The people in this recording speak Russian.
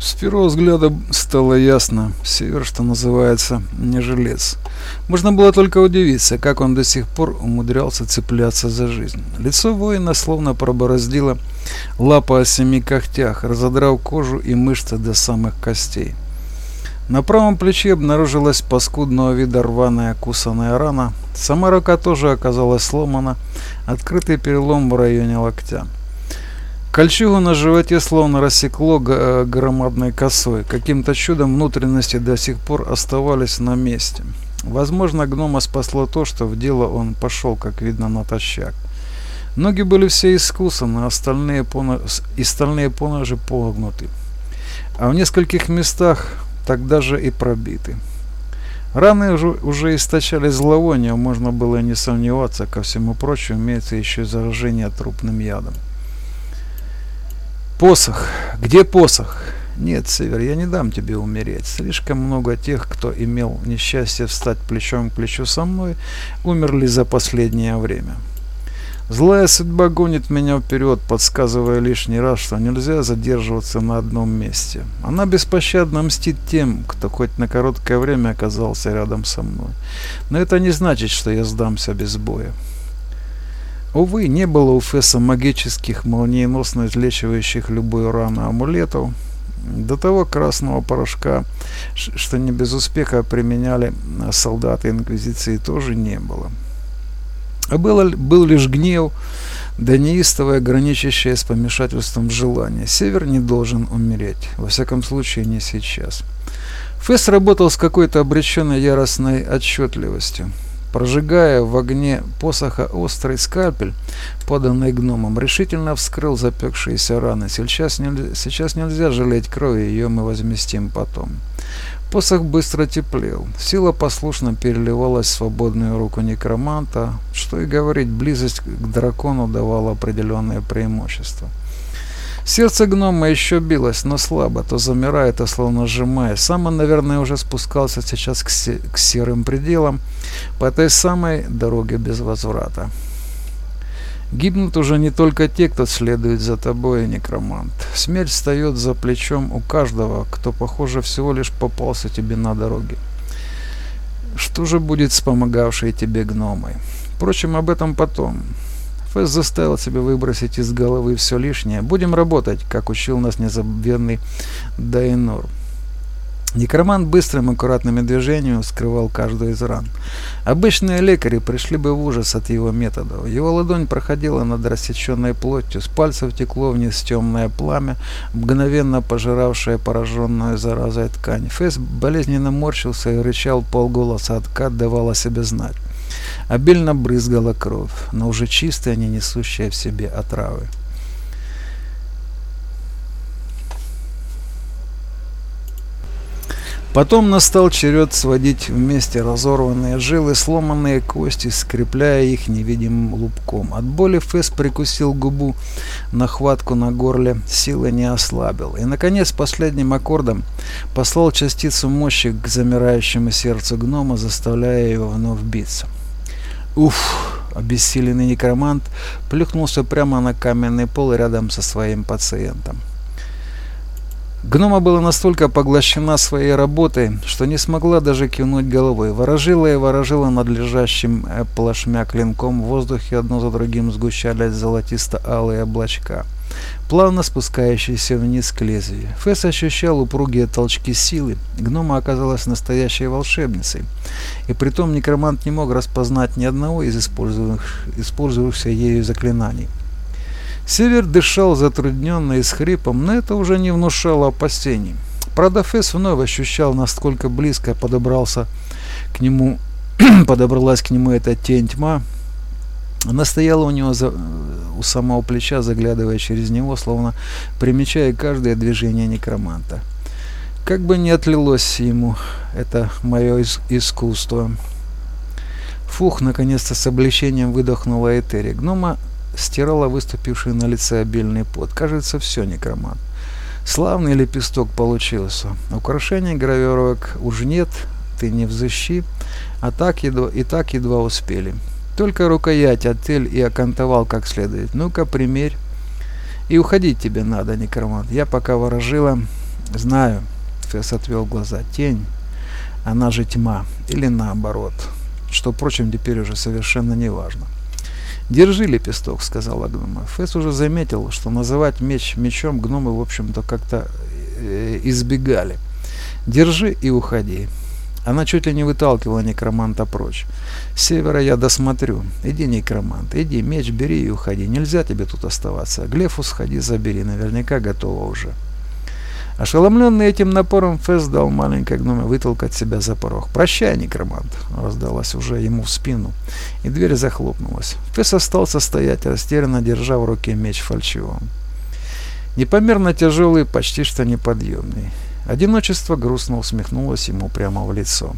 С первого взгляда стало ясно, Север, что называется, не жилец. Можно было только удивиться, как он до сих пор умудрялся цепляться за жизнь. Лицо воина словно пробороздило лапа о семи когтях, разодрав кожу и мышцы до самых костей. На правом плече обнаружилась паскудного вида рваная кусаная рана. Сама рука тоже оказалась сломана, открытый перелом в районе локтя. Кольчугу на животе словно рассекло э, громадной косой. Каким-то чудом внутренности до сих пор оставались на месте. Возможно, гнома спасло то, что в дело он пошел, как видно, натощак. Ноги были все искусаны, остальные поножи, и стальные поножи погнуты. А в нескольких местах тогда же и пробиты. Раны уже, уже источали зловоние, можно было не сомневаться, ко всему прочему имеется еще заражение трупным ядом. Посох. Где посох? Нет, Север, я не дам тебе умереть. Слишком много тех, кто имел несчастье встать плечом к плечу со мной, умерли за последнее время. Злая судьба гонит меня вперед, подсказывая лишний раз, что нельзя задерживаться на одном месте. Она беспощадно мстит тем, кто хоть на короткое время оказался рядом со мной. Но это не значит, что я сдамся без боя. Увы, не было у Фесса магических, молниеносно излечивающих любую рану амулетов. До того красного порошка, что не без успеха применяли солдаты Инквизиции, тоже не было. А было, был лишь гнев, да неистовое, граничащее с помешательством желание. Север не должен умереть, во всяком случае не сейчас. Фесс работал с какой-то обреченной яростной отчетливостью. Прожигая в огне посоха острый скальпель, поданный гномом, решительно вскрыл запекшиеся раны. Сейчас, нельзя, сейчас нельзя жалеть крови, ее мы возместим потом. Посох быстро теплел. Сила послушно переливалась в свободную руку некроманта. Что и говорить, близость к дракону давала определенное преимущество. Сердце гнома еще билось, но слабо, то замирая, то словно сжимая. Сам он, наверное, уже спускался сейчас к, се к серым пределам по этой самой дороге без возврата. Гибнут уже не только те, кто следует за тобой, некромант. Смерть встает за плечом у каждого, кто, похоже, всего лишь попался тебе на дороге. Что же будет с помогавшей тебе гномой? Впрочем, об этом потом. Фэс заставил себя выбросить из головы все лишнее. Будем работать, как учил нас незабвенный Дайнор. Некромант быстрым аккуратными движениями скрывал каждую из ран. Обычные лекари пришли бы в ужас от его методов. Его ладонь проходила над рассеченной плотью, с пальцев текло вниз темное пламя, мгновенно пожиравшее пораженную заразой ткань. Фэс болезненно морщился и рычал полголоса, откат давала себе знать. Обильно брызгала кровь, но уже чистая, не несущая в себе отравы. Потом настал черед сводить вместе разорванные жилы, сломанные кости, скрепляя их невидимым лупком. От боли Фэс прикусил губу, нахватку на горле силы не ослабил. И, наконец, последним аккордом послал частицу мощи к замирающему сердцу гнома, заставляя его вновь биться. Уф! Обессиленный некромант плюхнулся прямо на каменный пол рядом со своим пациентом. Гнома была настолько поглощена своей работой, что не смогла даже кивнуть головой. Ворожила и ворожила над лежащим э, плашмя клинком. В воздухе одно за другим сгущались золотисто-алые облачка, плавно спускающиеся вниз к лезвию. Фесс ощущал упругие толчки силы. Гнома оказалась настоящей волшебницей. И притом некромант не мог распознать ни одного из использующихся ею заклинаний. Север дышал затрудненно и с хрипом, но это уже не внушало опасений. Правда, Фесс вновь ощущал, насколько близко подобрался к нему, подобралась к нему эта тень тьма. Она стояла у него за, у самого плеча, заглядывая через него, словно примечая каждое движение некроманта. Как бы не отлилось ему это мое искусство. Фух, наконец-то с облегчением выдохнула Этери. Гнома стирала выступивший на лице обильный пот. Кажется, все некромант. Славный лепесток получился. Украшений гравировок уж нет, ты не взыщи, а так едва, и так едва успели. Только рукоять отель и окантовал как следует. Ну-ка, примерь. И уходить тебе надо, некромант. Я пока ворожила, Знаю. Фесс отвел глаза. Тень. Она же тьма. Или наоборот. Что, впрочем, теперь уже совершенно не важно. «Держи лепесток», — сказала гнома. Фесс уже заметил, что называть меч мечом гномы, в общем-то, как-то э, избегали. «Держи и уходи». Она чуть ли не выталкивала некроманта прочь. С севера я досмотрю. Иди, некромант, иди, меч бери и уходи. Нельзя тебе тут оставаться. Глефу сходи, забери, наверняка готова уже. Ошеломленный этим напором, Фесс дал маленькой гноме вытолкать себя за порог. «Прощай, некромант!» — раздалась уже ему в спину, и дверь захлопнулась. Фесс остался стоять, растерянно держа в руке меч фальшивым. Непомерно тяжелый, почти что неподъемный. Одиночество грустно усмехнулось ему прямо в лицо.